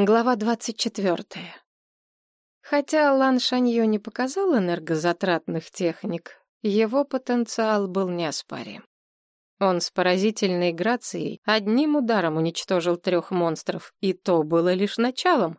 Глава двадцать четвертая. Хотя Лан Шаньё не показал энергозатратных техник, его потенциал был неоспорим. Он с поразительной грацией одним ударом уничтожил трех монстров, и то было лишь началом.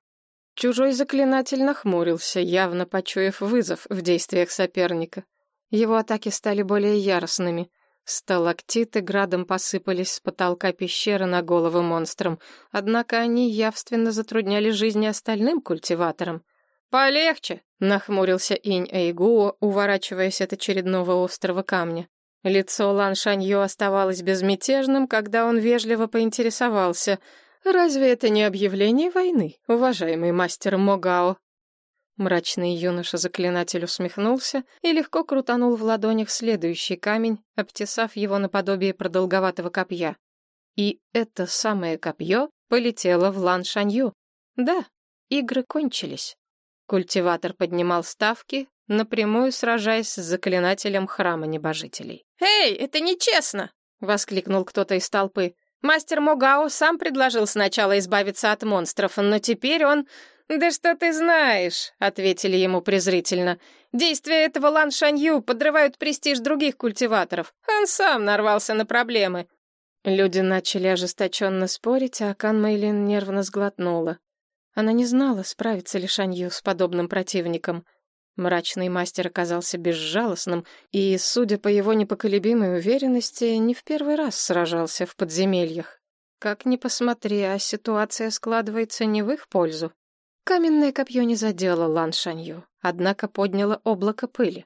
Чужой заклинатель нахмурился, явно почуяв вызов в действиях соперника. Его атаки стали более яростными. Сталактиты градом посыпались с потолка пещеры на головы монстрам, однако они явственно затрудняли жизни остальным культиваторам. «Полегче!» — нахмурился Инь Эйгуо, уворачиваясь от очередного острого камня. Лицо Лан Шаньё оставалось безмятежным, когда он вежливо поинтересовался. «Разве это не объявление войны, уважаемый мастер Могао?» Мрачный юноша-заклинатель усмехнулся и легко крутанул в ладонях следующий камень, обтесав его наподобие продолговатого копья. И это самое копье полетело в Лан Шанью. Да, игры кончились. Культиватор поднимал ставки, напрямую сражаясь с заклинателем храма небожителей. «Эй, это нечестно!» — воскликнул кто-то из толпы. «Мастер Могао сам предложил сначала избавиться от монстров, но теперь он «Да что ты знаешь?» — ответили ему презрительно. «Действия этого Лан Шанью подрывают престиж других культиваторов. Он сам нарвался на проблемы». Люди начали ожесточенно спорить, а Кан Мэйлин нервно сглотнула. Она не знала, справится ли Шанью с подобным противником. Мрачный мастер оказался безжалостным и, судя по его непоколебимой уверенности, не в первый раз сражался в подземельях. Как ни посмотри, а ситуация складывается не в их пользу. Каменное копье не задело Лан Шанью, однако подняло облако пыли.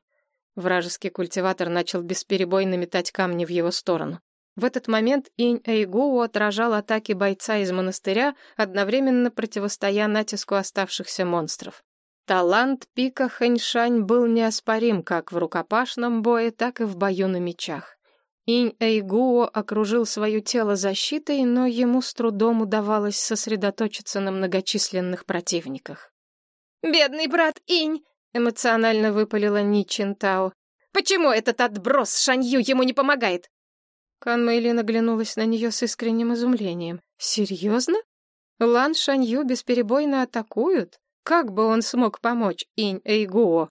Вражеский культиватор начал бесперебойно метать камни в его сторону. В этот момент Инь Эйгуо отражал атаки бойца из монастыря, одновременно противостоя натиску оставшихся монстров. Талант пика Хэньшань был неоспорим как в рукопашном бое, так и в бою на мечах. Инь Эйгуо окружил свое тело защитой, но ему с трудом удавалось сосредоточиться на многочисленных противниках. «Бедный брат Инь!» — эмоционально выпалила Ни Чинтао. «Почему этот отброс Шанью ему не помогает?» Кан Мэйлин оглянулась на нее с искренним изумлением. «Серьезно? Лан Шанью бесперебойно атакуют? Как бы он смог помочь Инь Эйгуо?»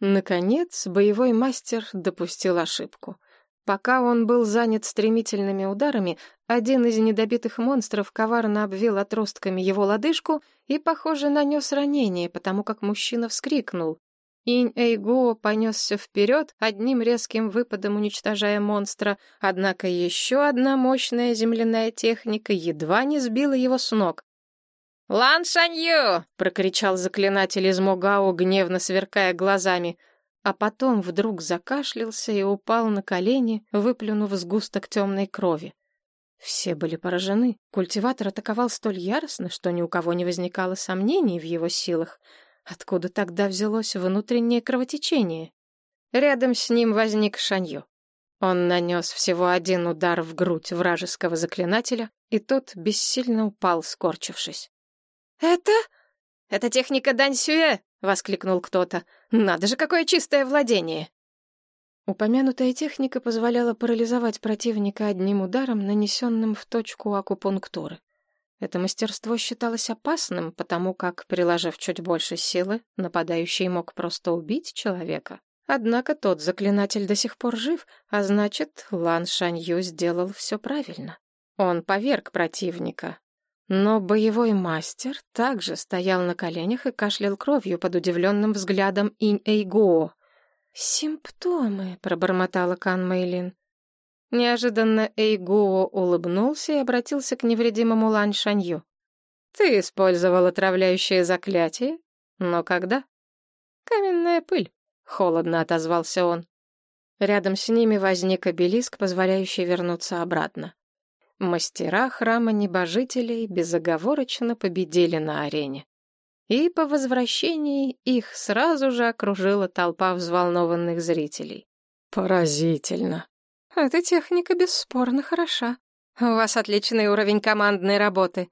Наконец, боевой мастер допустил ошибку — Пока он был занят стремительными ударами, один из недобитых монстров коварно обвил отростками его лодыжку и, похоже, нанес ранение, потому как мужчина вскрикнул. Инь Эйгуо понесся вперед, одним резким выпадом уничтожая монстра, однако еще одна мощная земляная техника едва не сбила его с ног. «Лан Шанью!» — прокричал заклинатель из Могао, гневно сверкая глазами — а потом вдруг закашлялся и упал на колени, выплюнув сгусток темной крови. Все были поражены. Культиватор атаковал столь яростно, что ни у кого не возникало сомнений в его силах. Откуда тогда взялось внутреннее кровотечение? Рядом с ним возник Шанью. Он нанес всего один удар в грудь вражеского заклинателя, и тот бессильно упал, скорчившись. «Это... это техника Даньсюэ!» — воскликнул кто-то. «Надо же, какое чистое владение!» Упомянутая техника позволяла парализовать противника одним ударом, нанесенным в точку акупунктуры. Это мастерство считалось опасным, потому как, приложив чуть больше силы, нападающий мог просто убить человека. Однако тот заклинатель до сих пор жив, а значит, Лан Шанью сделал все правильно. Он поверг противника, но боевой мастер также стоял на коленях и кашлял кровью под удивленным взглядом Инь Эйгуо. «Симптомы», — пробормотала Кан Мэйлин. Неожиданно Эйгуо улыбнулся и обратился к невредимому Лань Шанью. «Ты использовал отравляющее заклятие? Но когда?» «Каменная пыль», — холодно отозвался он. Рядом с ними возник обелиск, позволяющий вернуться обратно. Мастера храма небожителей безоговорочно победили на арене. И по возвращении их сразу же окружила толпа взволнованных зрителей. Поразительно. Эта техника бесспорно хороша. У вас отличный уровень командной работы.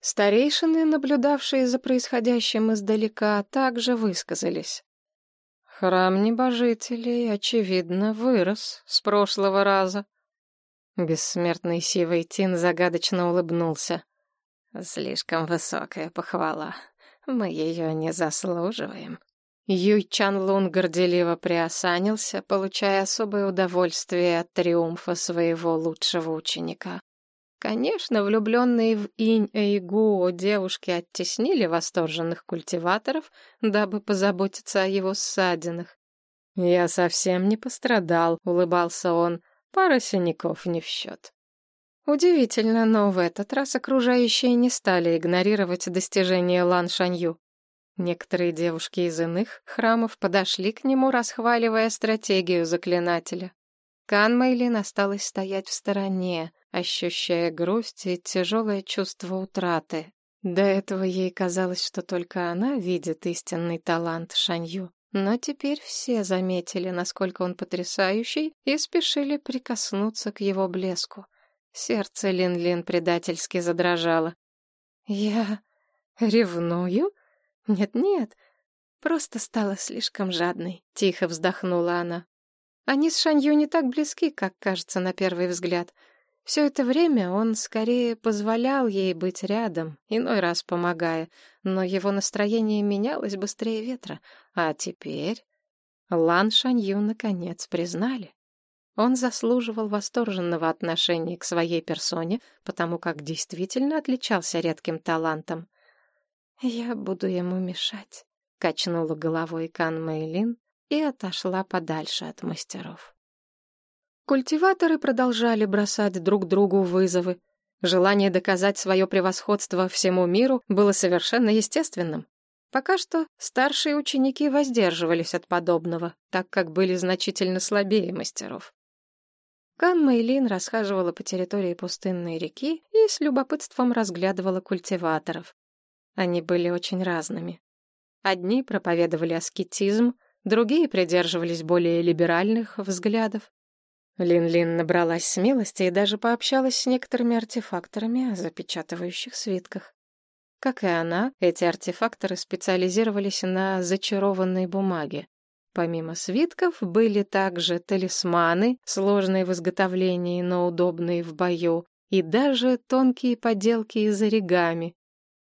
Старейшины, наблюдавшие за происходящим издалека, также высказались. Храм небожителей, очевидно, вырос с прошлого раза. Бессмертный Сивый Тин загадочно улыбнулся. Слишком высокая похвала. Мы ее не заслуживаем. Юй Чан Лун горделиво приосанился, получая особое удовольствие от триумфа своего лучшего ученика. Конечно, влюбленные в Инь Эйгуо девушки оттеснили восторженных культиваторов, дабы позаботиться о его ссадинах. «Я совсем не пострадал», — улыбался он, — «пара синяков не в счет». Удивительно, но в этот раз окружающие не стали игнорировать достижения Лан Шанью. Некоторые девушки из иных храмов подошли к нему, расхваливая стратегию заклинателя. Кан Мэйлин осталась стоять в стороне, ощущая грусть и тяжелое чувство утраты. До этого ей казалось, что только она видит истинный талант Шанью. Но теперь все заметили, насколько он потрясающий, и спешили прикоснуться к его блеску. Сердце Лин-Лин предательски задрожало. «Я ревную? Нет-нет, просто стала слишком жадной», — тихо вздохнула она. Они с Шанью не так близки, как кажется на первый взгляд — все это время он скорее позволял ей быть рядом, иной раз помогая, но его настроение менялось быстрее ветра. А теперь Лан Шанью наконец признали. Он заслуживал восторженного отношения к своей персоне, потому как действительно отличался редким талантом. «Я буду ему мешать», — качнула головой Кан Мэйлин и отошла подальше от мастеров. Культиваторы продолжали бросать друг другу вызовы. Желание доказать свое превосходство всему миру было совершенно естественным. Пока что старшие ученики воздерживались от подобного, так как были значительно слабее мастеров. Кан Мэйлин расхаживала по территории пустынной реки и с любопытством разглядывала культиваторов. Они были очень разными. Одни проповедовали аскетизм, другие придерживались более либеральных взглядов. Лин-Лин набралась смелости и даже пообщалась с некоторыми артефакторами о запечатывающих свитках. Как и она, эти артефакторы специализировались на зачарованной бумаге. Помимо свитков были также талисманы, сложные в изготовлении, но удобные в бою, и даже тонкие поделки из оригами,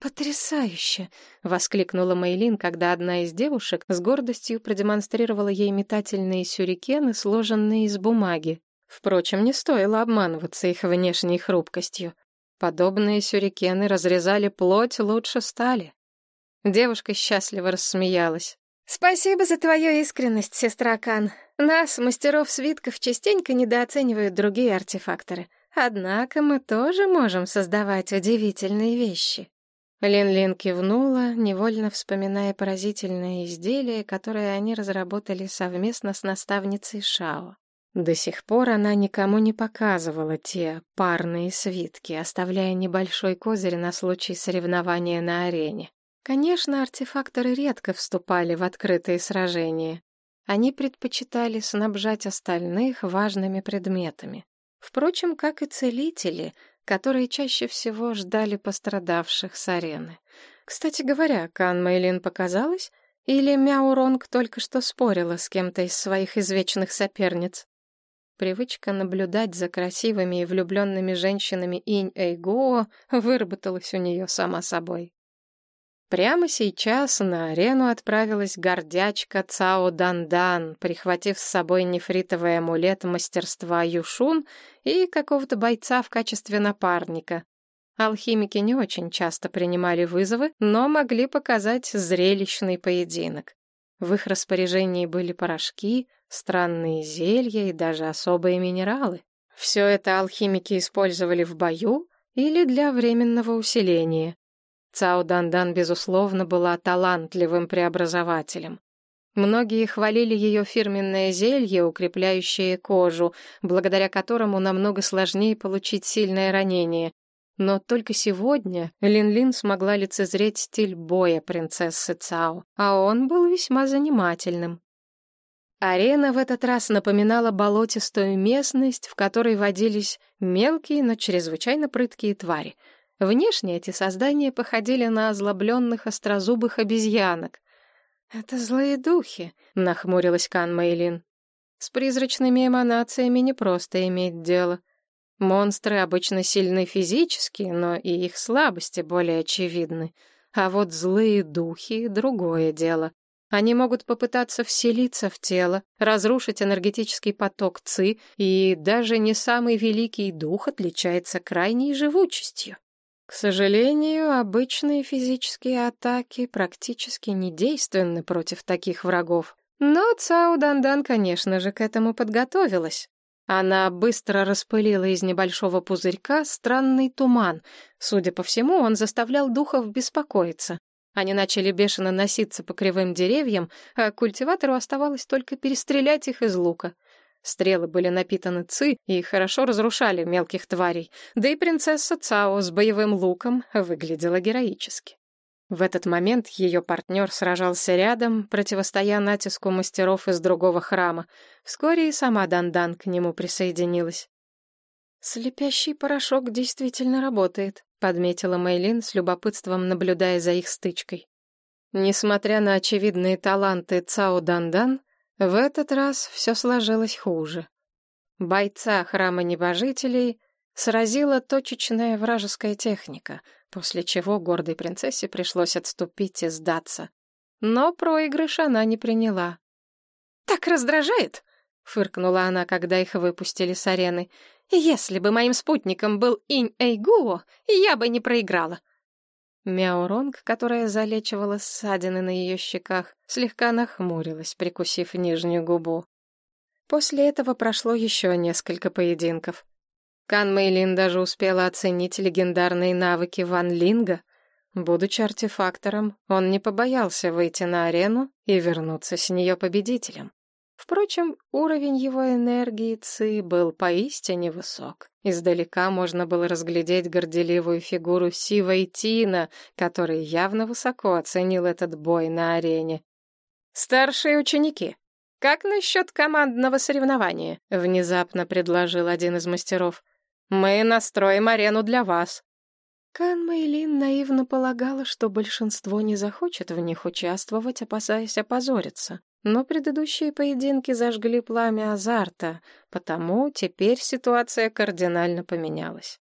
«Потрясающе!» — воскликнула Мейлин, когда одна из девушек с гордостью продемонстрировала ей метательные сюрикены, сложенные из бумаги. Впрочем, не стоило обманываться их внешней хрупкостью. Подобные сюрикены разрезали плоть лучше стали. Девушка счастливо рассмеялась. «Спасибо за твою искренность, сестра Кан. Нас, мастеров свитков, частенько недооценивают другие артефакторы. Однако мы тоже можем создавать удивительные вещи». Лин-Лин кивнула, невольно вспоминая поразительное изделие, которое они разработали совместно с наставницей Шао. До сих пор она никому не показывала те парные свитки, оставляя небольшой козырь на случай соревнования на арене. Конечно, артефакторы редко вступали в открытые сражения. Они предпочитали снабжать остальных важными предметами. Впрочем, как и целители — которые чаще всего ждали пострадавших с арены. Кстати говоря, Кан Мэйлин показалось, или Мяуронг только что спорила с кем-то из своих извечных соперниц? Привычка наблюдать за красивыми и влюбленными женщинами Инь Эйгуо выработалась у нее сама собой. Прямо сейчас на арену отправилась гордячка Цао Дандан, прихватив с собой нефритовый амулет мастерства Юшун и какого-то бойца в качестве напарника. Алхимики не очень часто принимали вызовы, но могли показать зрелищный поединок. В их распоряжении были порошки, странные зелья и даже особые минералы. Все это алхимики использовали в бою или для временного усиления. Цао Дандан, безусловно, была талантливым преобразователем. Многие хвалили ее фирменное зелье, укрепляющее кожу, благодаря которому намного сложнее получить сильное ранение. Но только сегодня Лин-Лин смогла лицезреть стиль боя принцессы Цао, а он был весьма занимательным. Арена в этот раз напоминала болотистую местность, в которой водились мелкие, но чрезвычайно прыткие твари — Внешне эти создания походили на озлобленных острозубых обезьянок. «Это злые духи», — нахмурилась Кан Мэйлин. «С призрачными эманациями не просто иметь дело. Монстры обычно сильны физически, но и их слабости более очевидны. А вот злые духи — другое дело. Они могут попытаться вселиться в тело, разрушить энергетический поток ЦИ, и даже не самый великий дух отличается крайней живучестью. К сожалению, обычные физические атаки практически не действенны против таких врагов. Но Цао Дандан, конечно же, к этому подготовилась. Она быстро распылила из небольшого пузырька странный туман. Судя по всему, он заставлял духов беспокоиться. Они начали бешено носиться по кривым деревьям, а культиватору оставалось только перестрелять их из лука. Стрелы были напитаны ци и хорошо разрушали мелких тварей, да и принцесса Цао с боевым луком выглядела героически. В этот момент ее партнер сражался рядом, противостоя натиску мастеров из другого храма. Вскоре и сама Дандан к нему присоединилась. «Слепящий порошок действительно работает», — подметила Мэйлин с любопытством, наблюдая за их стычкой. Несмотря на очевидные таланты Цао Дандан, в этот раз все сложилось хуже. Бойца храма небожителей сразила точечная вражеская техника, после чего гордой принцессе пришлось отступить и сдаться. Но проигрыш она не приняла. «Так раздражает!» — фыркнула она, когда их выпустили с арены. Если бы моим спутником был Инь Эйгуо, я бы не проиграла. Мяуронг, которая залечивала ссадины на ее щеках, слегка нахмурилась, прикусив нижнюю губу. После этого прошло еще несколько поединков. Кан Мэйлин даже успела оценить легендарные навыки Ван Линга. Будучи артефактором, он не побоялся выйти на арену и вернуться с нее победителем. Впрочем, уровень его энергии Ци был поистине высок. Издалека можно было разглядеть горделивую фигуру Сива и Тина, который явно высоко оценил этот бой на арене. «Старшие ученики, как насчет командного соревнования?» — внезапно предложил один из мастеров. «Мы настроим арену для вас». Кан Мэйлин наивно полагала, что большинство не захочет в них участвовать, опасаясь опозориться. Но предыдущие поединки зажгли пламя азарта, потому теперь ситуация кардинально поменялась.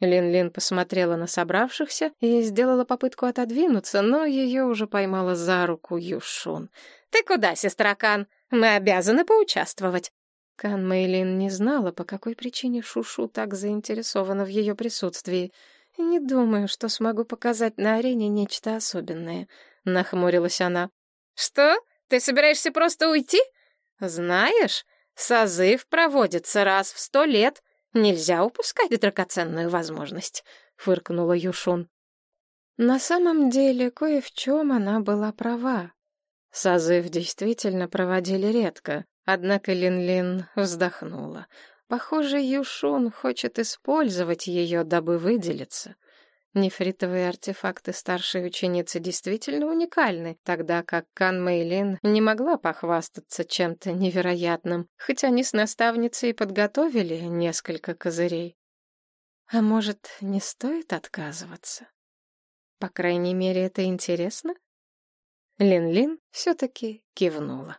Лин-Лин посмотрела на собравшихся и сделала попытку отодвинуться, но ее уже поймала за руку Юшун. «Ты куда, сестра Кан? Мы обязаны поучаствовать!» Кан Мэйлин не знала, по какой причине Шушу так заинтересована в ее присутствии. «Не думаю, что смогу показать на арене нечто особенное», — нахмурилась она. «Что?» Ты собираешься просто уйти? Знаешь, созыв проводится раз в сто лет. Нельзя упускать драгоценную возможность, — фыркнула Юшун. На самом деле, кое в чем она была права. Созыв действительно проводили редко, однако Лин-Лин вздохнула. Похоже, Юшун хочет использовать ее, дабы выделиться. Нефритовые артефакты старшей ученицы действительно уникальны, тогда как Кан Мэйлин не могла похвастаться чем-то невероятным, хотя они с наставницей подготовили несколько козырей. А может, не стоит отказываться? По крайней мере, это интересно? Лин-Лин все-таки кивнула.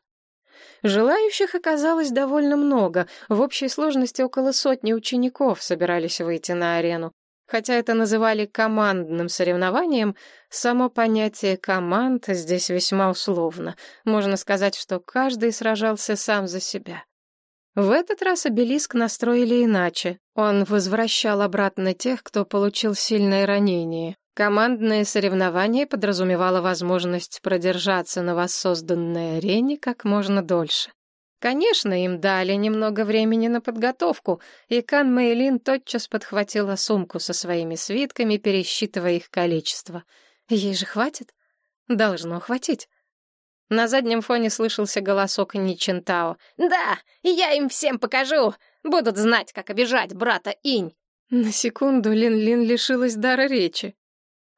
Желающих оказалось довольно много, в общей сложности около сотни учеников собирались выйти на арену. Хотя это называли командным соревнованием, само понятие «команд» здесь весьма условно. Можно сказать, что каждый сражался сам за себя. В этот раз обелиск настроили иначе. Он возвращал обратно тех, кто получил сильное ранение. Командное соревнование подразумевало возможность продержаться на воссозданной арене как можно дольше. Конечно, им дали немного времени на подготовку, и Кан Мэйлин тотчас подхватила сумку со своими свитками, пересчитывая их количество. Ей же хватит? Должно хватить. На заднем фоне слышался голосок Ничентао. «Да, я им всем покажу! Будут знать, как обижать брата Инь!» На секунду Лин-Лин лишилась дара речи.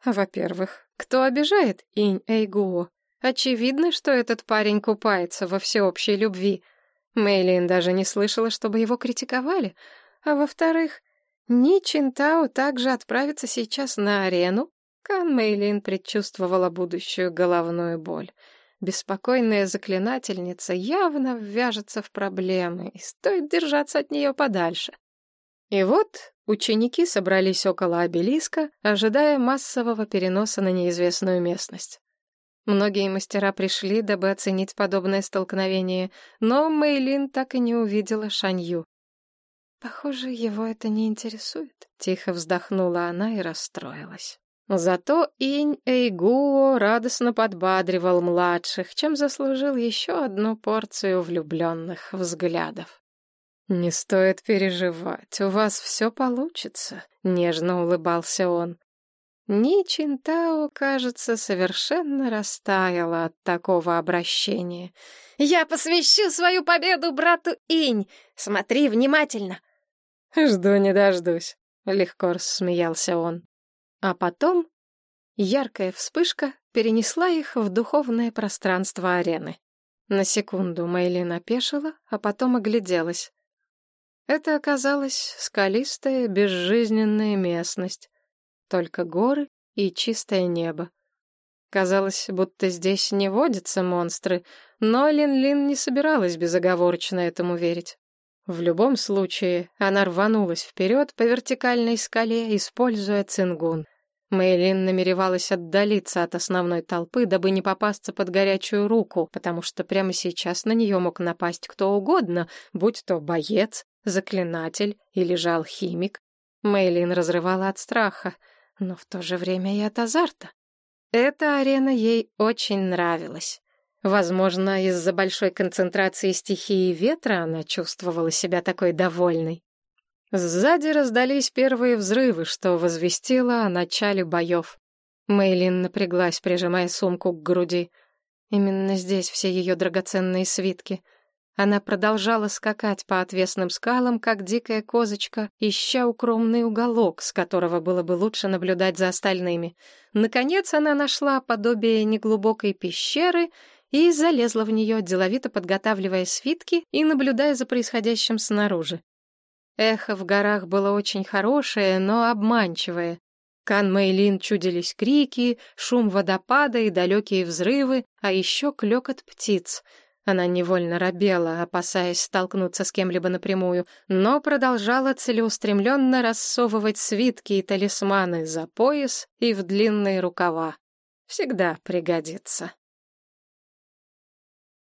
Во-первых, кто обижает Инь Эйгуо? Очевидно, что этот парень купается во всеобщей любви — Мэйлин даже не слышала, чтобы его критиковали. А во-вторых, Ни Чинтао также отправится сейчас на арену. Кан Мэйлин предчувствовала будущую головную боль. Беспокойная заклинательница явно ввяжется в проблемы, и стоит держаться от нее подальше. И вот ученики собрались около обелиска, ожидая массового переноса на неизвестную местность. Многие мастера пришли, дабы оценить подобное столкновение, но Мэйлин так и не увидела Шанью. «Похоже, его это не интересует», — тихо вздохнула она и расстроилась. Зато Инь Эйгуо радостно подбадривал младших, чем заслужил еще одну порцию влюбленных взглядов. «Не стоит переживать, у вас все получится», — нежно улыбался он. Ни Чинтао, кажется, совершенно растаяла от такого обращения. «Я посвящу свою победу брату Инь! Смотри внимательно!» «Жду не дождусь», — легко рассмеялся он. А потом яркая вспышка перенесла их в духовное пространство арены. На секунду Мэйлин опешила, а потом огляделась. Это оказалась скалистая, безжизненная местность только горы и чистое небо. Казалось, будто здесь не водятся монстры, но Лин-Лин не собиралась безоговорочно этому верить. В любом случае, она рванулась вперед по вертикальной скале, используя цингун. Мэйлин намеревалась отдалиться от основной толпы, дабы не попасться под горячую руку, потому что прямо сейчас на нее мог напасть кто угодно, будь то боец, заклинатель или же алхимик. Мэйлин разрывала от страха но в то же время и от азарта. Эта арена ей очень нравилась. Возможно, из-за большой концентрации стихии ветра она чувствовала себя такой довольной. Сзади раздались первые взрывы, что возвестило о начале боев. Мейлин напряглась, прижимая сумку к груди. Именно здесь все ее драгоценные свитки — она продолжала скакать по отвесным скалам, как дикая козочка, ища укромный уголок, с которого было бы лучше наблюдать за остальными. Наконец она нашла подобие неглубокой пещеры и залезла в нее, деловито подготавливая свитки и наблюдая за происходящим снаружи. Эхо в горах было очень хорошее, но обманчивое. Кан Мэйлин чудились крики, шум водопада и далекие взрывы, а еще клёкот птиц — она невольно робела, опасаясь столкнуться с кем-либо напрямую, но продолжала целеустремленно рассовывать свитки и талисманы за пояс и в длинные рукава. Всегда пригодится.